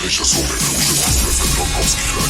Trzecia słomek róży, królewem Dąbrowskich raj.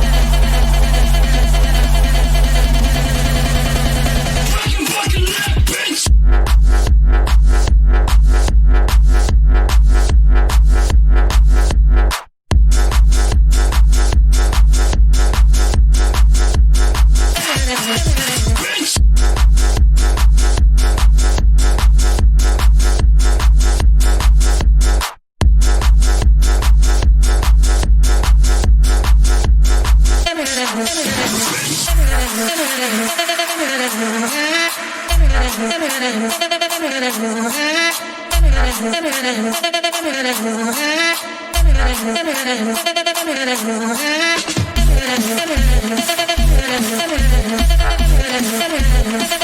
Thank you.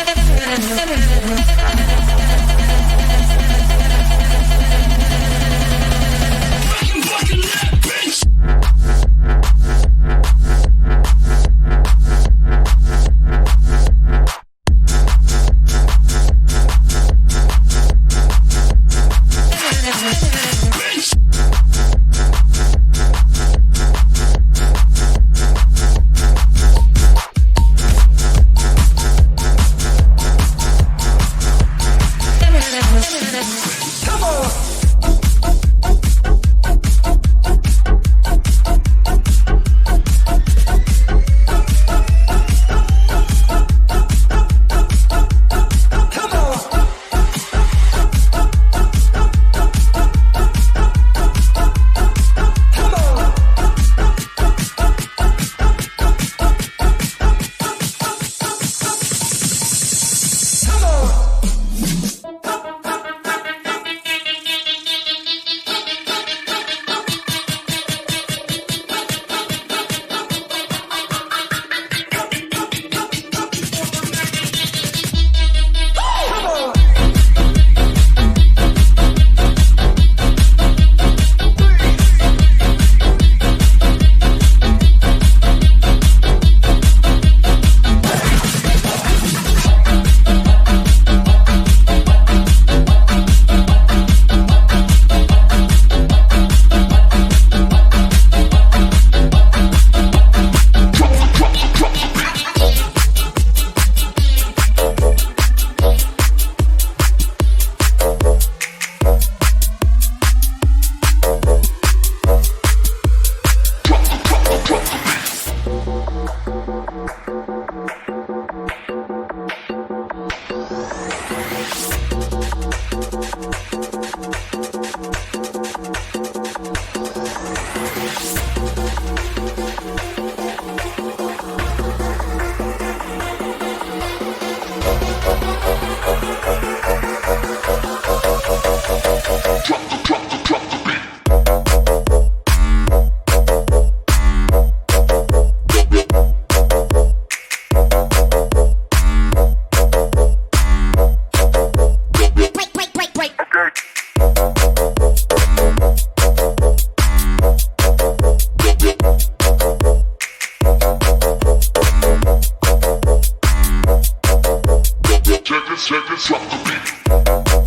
seconds off the beat.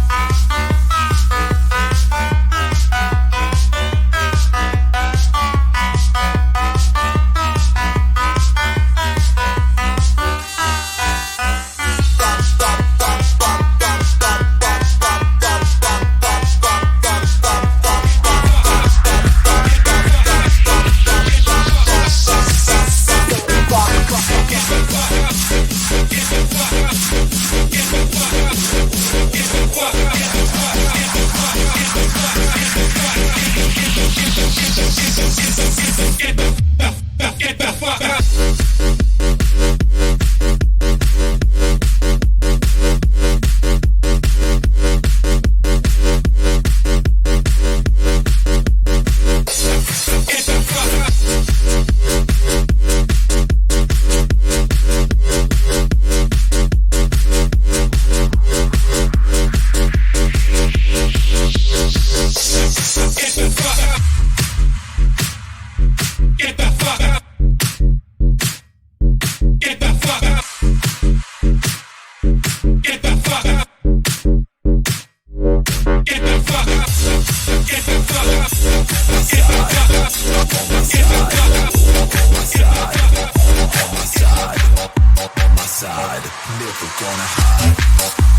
side,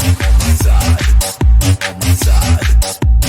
on my side, on my side.